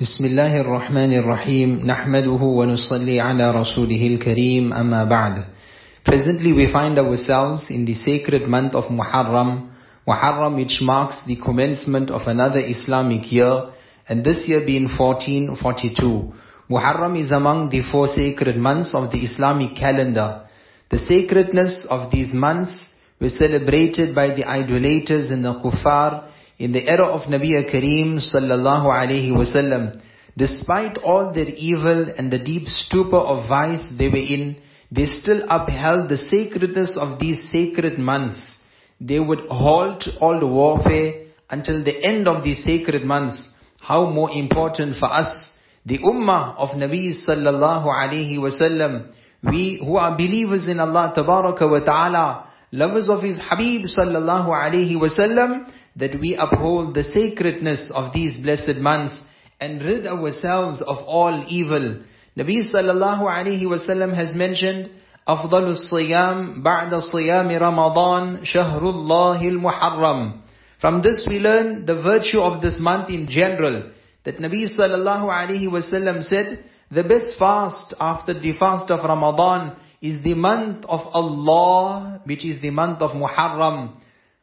بسم الله الرحمن الرحيم نحمده ونصلي على رسوله الكريم أما بعد Presently we find ourselves in the sacred month of Muharram, Muharram which marks the commencement of another Islamic year and this year being 1442. Muharram is among the four sacred months of the Islamic calendar. The sacredness of these months was celebrated by the idolaters and the kuffar in the era of Nabi Kareem sallallahu alaihi wasallam. Despite all their evil and the deep stupor of vice they were in, they still upheld the sacredness of these sacred months. They would halt all the warfare until the end of these sacred months. How more important for us, the ummah of Nabi sallallahu alaihi wasallam, we who are believers in Allah tabaraka wa ta'ala, lovers of His Habib sallallahu alaihi wasallam, that we uphold the sacredness of these blessed months and rid ourselves of all evil. Nabi sallallahu alayhi wasallam has mentioned, أفضل الصيام بعد صيام رمضان شهر الله المحرم. From this we learn the virtue of this month in general. That Nabi sallallahu alayhi wasallam said, the best fast after the fast of Ramadan is the month of Allah, which is the month of Muharram.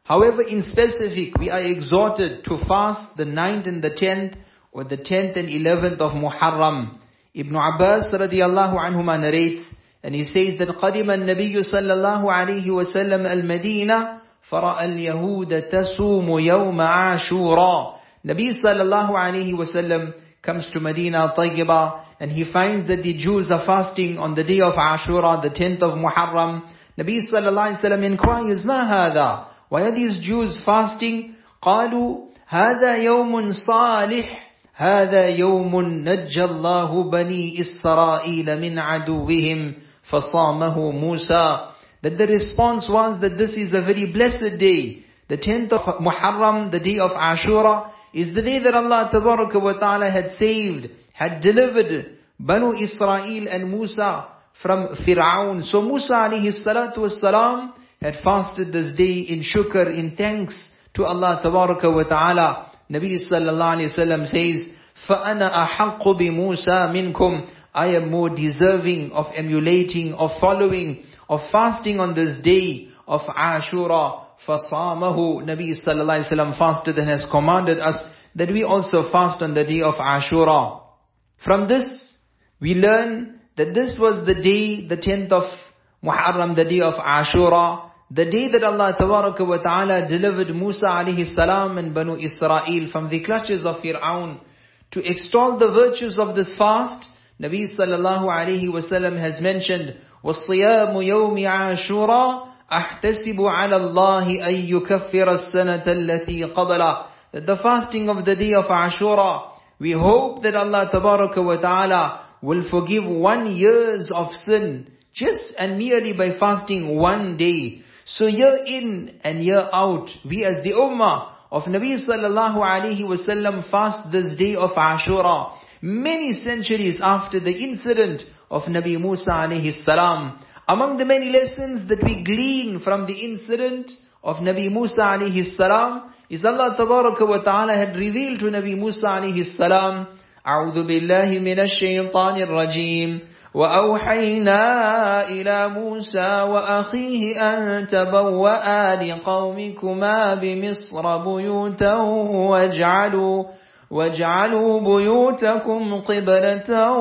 However, in specific, we are exhorted to fast the 9th and the 10th, or the 10th and 11th of Muharram. Ibn Abbas radiallahu anhuma narrates, and he says that قدم النبي صلى الله عليه وسلم المدينة فرأى اليهود تصوم يوم عاشوراء. Nabi sallallahu alayhi wasallam comes to Medina Tayyibah and he finds that the Jews are fasting on the day of Ashura, the 10th of Muharram. Nabi sallallahu alayhi wasallam inquires, ما هذا? Why are these Jews fasting? قالوا هذا يوم صالح هذا يوم نجى الله بني إسرائيل من عدوهم فصامه موسى That the response was that this is a very blessed day. The 10th of Muharram, the day of Ashura, is the day that Allah wa ta'ala had saved, had delivered Banu Israel and Musa from Fir'aun. So Musa alayhi salatu was had fasted this day in shukr, in thanks to Allah Tabaraka wa Ta'ala. Nabi sallallahu alayhi wasallam says, فَأَنَا أَحَقُّ بِمُوسَى مِنْكُمْ I am more deserving of emulating, of following, of fasting on this day of Ashura. فَصَامَهُ Nabi sallallahu alayhi wasallam fasted and has commanded us that we also fast on the day of Ashura. From this, we learn that this was the day, the 10th of Muharram, the day of Ashura, the day that Allah wa ta'ala delivered Musa alayhi salam and Banu Israel from the clutches of Fir'aun. To extol the virtues of this fast, Nabi sallallahu alayhi wasallam has mentioned, وَالصِّيَامُ يَوْمِ عَاشُورَا أَحْتَسِبُ عَلَى اللَّهِ أَن يُكَفِّرَ السَّنَةَ الَّتِي قَبْلَهُ That the fasting of the day of Ashura, we hope that Allah wa ta'ala will forgive one years of sin, just and merely by fasting one day. So year in and year out, we as the ummah of Nabi sallallahu alaihi wasallam fast this day of Ashura. Many centuries after the incident of Nabi Musa alayhi salam. Among the many lessons that we glean from the incident of Nabi Musa alayhi salam is Allah tabaraka wa ta'ala had revealed to Nabi Musa alayhi salam, أعوذ بالله من الشيطان الرجيم وأوحينا إلى موسى وأخيه أن تبوأ لقومكما بمصر بيوتا واجعلوا واجعلوا بيوتكم قبلة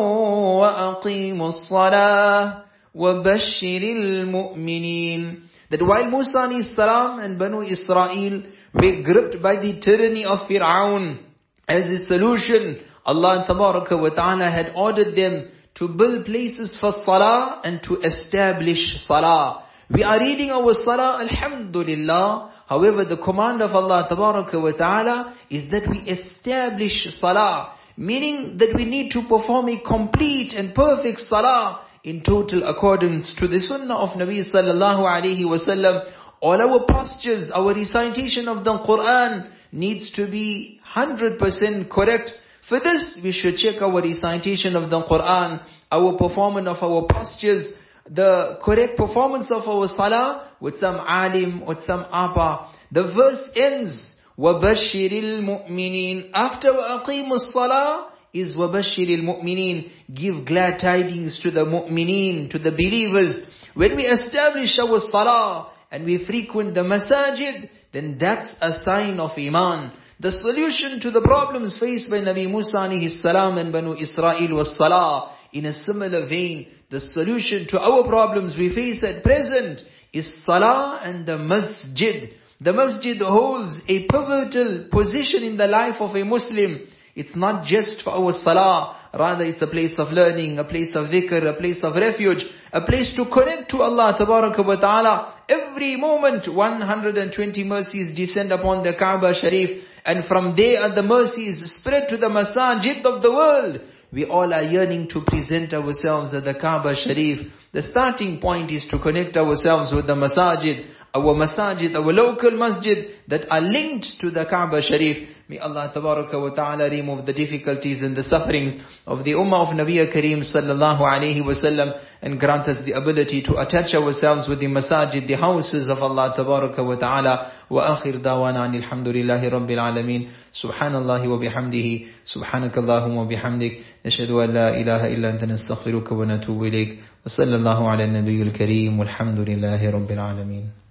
وأقيموا الصلاة وبشر المؤمنين That while Musa salam and Banu Israel were gripped by the tyranny of Fir'aun, as a solution, Allah Ta'ala had ordered them to build places for salah and to establish salah. We are reading our salah, alhamdulillah. However, the command of Allah wa ta'ala is that we establish salah. Meaning that we need to perform a complete and perfect salah in total accordance to the sunnah of Nabi sallallahu alayhi wasallam. All our postures, our recitation of the Quran needs to be 100% correct for this, we should check our recitation of the Quran, our performance of our postures, the correct performance of our salah with some alim, with some apa. The verse ends, وَبَشِّرِ الْمُؤْمِنِينَ After وَأَقِيمُ الصَّلَاةِ is وَبَشِّرِ الْمُؤْمِنِينَ Give glad tidings to the mu'mineen, to the believers. When we establish our salah and we frequent the masajid, then that's a sign of iman. The solution to the problems faced by Nabi Musa salam and Banu Israel was salah. In a similar vein, the solution to our problems we face at present is salah and the masjid. The masjid holds a pivotal position in the life of a Muslim. It's not just for our salah, rather it's a place of learning, a place of dhikr, a place of refuge, a place to connect to Allah wa ta'ala. Every moment 120 mercies descend upon the Kaaba Sharif and from there the mercies spread to the masajid of the world. We all are yearning to present ourselves at the Kaaba Sharif. The starting point is to connect ourselves with the masajid, our masajid, our local masjid that are linked to the Kaaba Sharif. May Allah tabaraka wa ta'ala remove the difficulties and the sufferings of the ummah of Nabi Kareem sallallahu alayhi wasallam and grant us the ability to attach ourselves with the masajid, the houses of Allah tabaraka wa ta'ala. وآخر دعوانا عن الحمد لله رب العالمين سبحان الله وبحمده سبحانك اللهم وبحمدك نشهد أن لا إله إلا أنت نستغفرك ونتوب إليك وصلى الله على النبي الكريم والحمد لله رب العالمين